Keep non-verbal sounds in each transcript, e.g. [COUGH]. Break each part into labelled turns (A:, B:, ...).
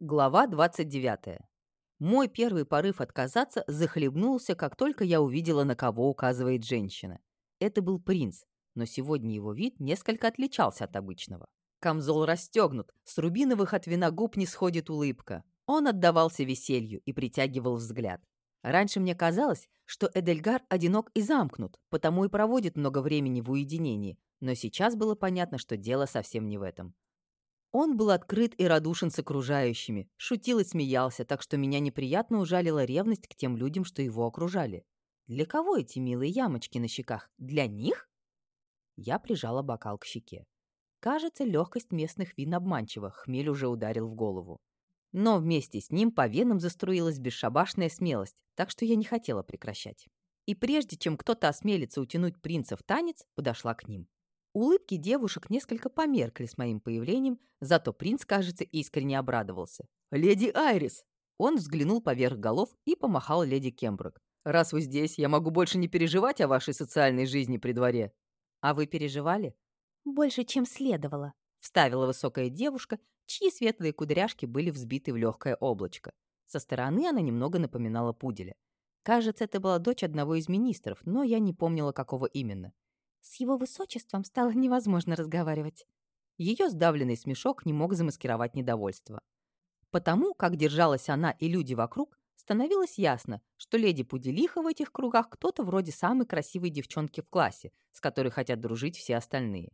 A: Глава 29. Мой первый порыв отказаться захлебнулся, как только я увидела, на кого указывает женщина. Это был принц, но сегодня его вид несколько отличался от обычного. Камзол расстегнут, с рубиновых от вина губ не сходит улыбка. Он отдавался веселью и притягивал взгляд. Раньше мне казалось, что Эдельгар одинок и замкнут, потому и проводит много времени в уединении, но сейчас было понятно, что дело совсем не в этом. Он был открыт и радушен с окружающими, шутил и смеялся, так что меня неприятно ужалила ревность к тем людям, что его окружали. Для кого эти милые ямочки на щеках? Для них? Я прижала бокал к щеке. Кажется, легкость местных вин обманчива, хмель уже ударил в голову. Но вместе с ним по венам заструилась бесшабашная смелость, так что я не хотела прекращать. И прежде чем кто-то осмелится утянуть принца в танец, подошла к ним. Улыбки девушек несколько померкли с моим появлением, зато принц, кажется, искренне обрадовался. «Леди Айрис!» Он взглянул поверх голов и помахал леди Кемброк. «Раз вы здесь, я могу больше не переживать о вашей социальной жизни при дворе». «А вы переживали?»
B: «Больше, чем следовало», —
A: вставила высокая девушка, чьи светлые кудряшки были взбиты в легкое облачко. Со стороны она немного напоминала пуделя. Кажется, это была дочь одного из министров, но я не помнила, какого именно.
B: С его высочеством стало [LAUGHS] невозможно разговаривать.
A: Ее сдавленный смешок не мог замаскировать недовольство. Потому, как держалась она и люди вокруг, становилось ясно, что леди Пуделиха в этих кругах кто-то вроде самой красивой девчонки в классе, с которой хотят дружить все остальные.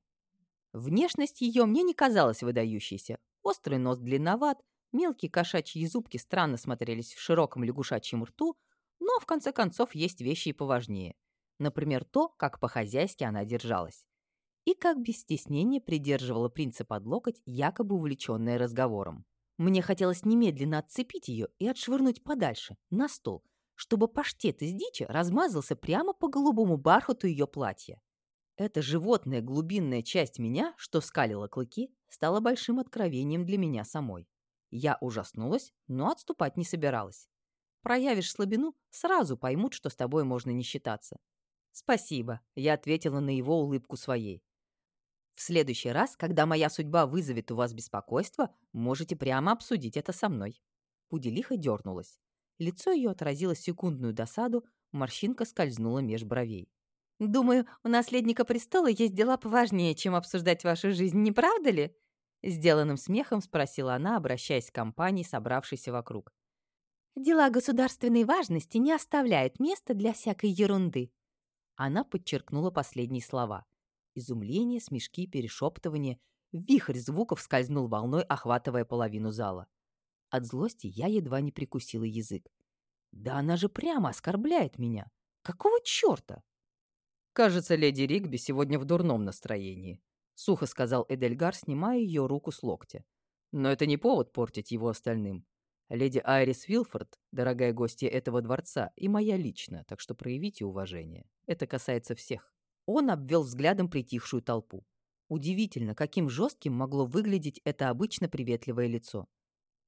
A: Внешность ее мне не казалась выдающейся. Острый нос длинноват, мелкие кошачьи зубки странно смотрелись в широком лягушачьем рту, но, в конце концов, есть вещи и поважнее. Например, то, как по-хозяйски она держалась. И как без стеснения придерживала принца под локоть, якобы увлеченная разговором. Мне хотелось немедленно отцепить ее и отшвырнуть подальше, на стол, чтобы паштет из дичи размазался прямо по голубому бархату ее платья. Эта животная глубинная часть меня, что скалила клыки, стала большим откровением для меня самой. Я ужаснулась, но отступать не собиралась. Проявишь слабину, сразу поймут, что с тобой можно не считаться. «Спасибо», — я ответила на его улыбку своей. «В следующий раз, когда моя судьба вызовет у вас беспокойство, можете прямо обсудить это со мной». Пуделиха дернулась. Лицо ее отразило секундную досаду, морщинка скользнула меж бровей. «Думаю, у наследника престола есть дела поважнее, чем обсуждать вашу жизнь, не правда ли?» Сделанным смехом спросила она, обращаясь к компании, собравшейся вокруг.
B: «Дела государственной важности не оставляют места для всякой ерунды»,
A: она подчеркнула последние слова. Изумление, смешки, перешептывание. Вихрь звуков скользнул волной, охватывая половину зала. От злости я едва не прикусила язык. Да она же прямо оскорбляет меня. Какого черта? Кажется, леди Ригби сегодня в дурном настроении, сухо сказал Эдельгар, снимая ее руку с локтя. Но это не повод портить его остальным. Леди Айрис Вилфорд, дорогая гостья этого дворца, и моя лично, так что проявите уважение. Это касается всех. Он обвел взглядом притихшую толпу. Удивительно, каким жестким могло выглядеть это обычно приветливое лицо.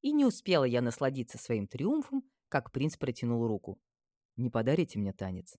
A: И не успела я насладиться своим триумфом, как принц протянул руку. «Не подарите мне танец?»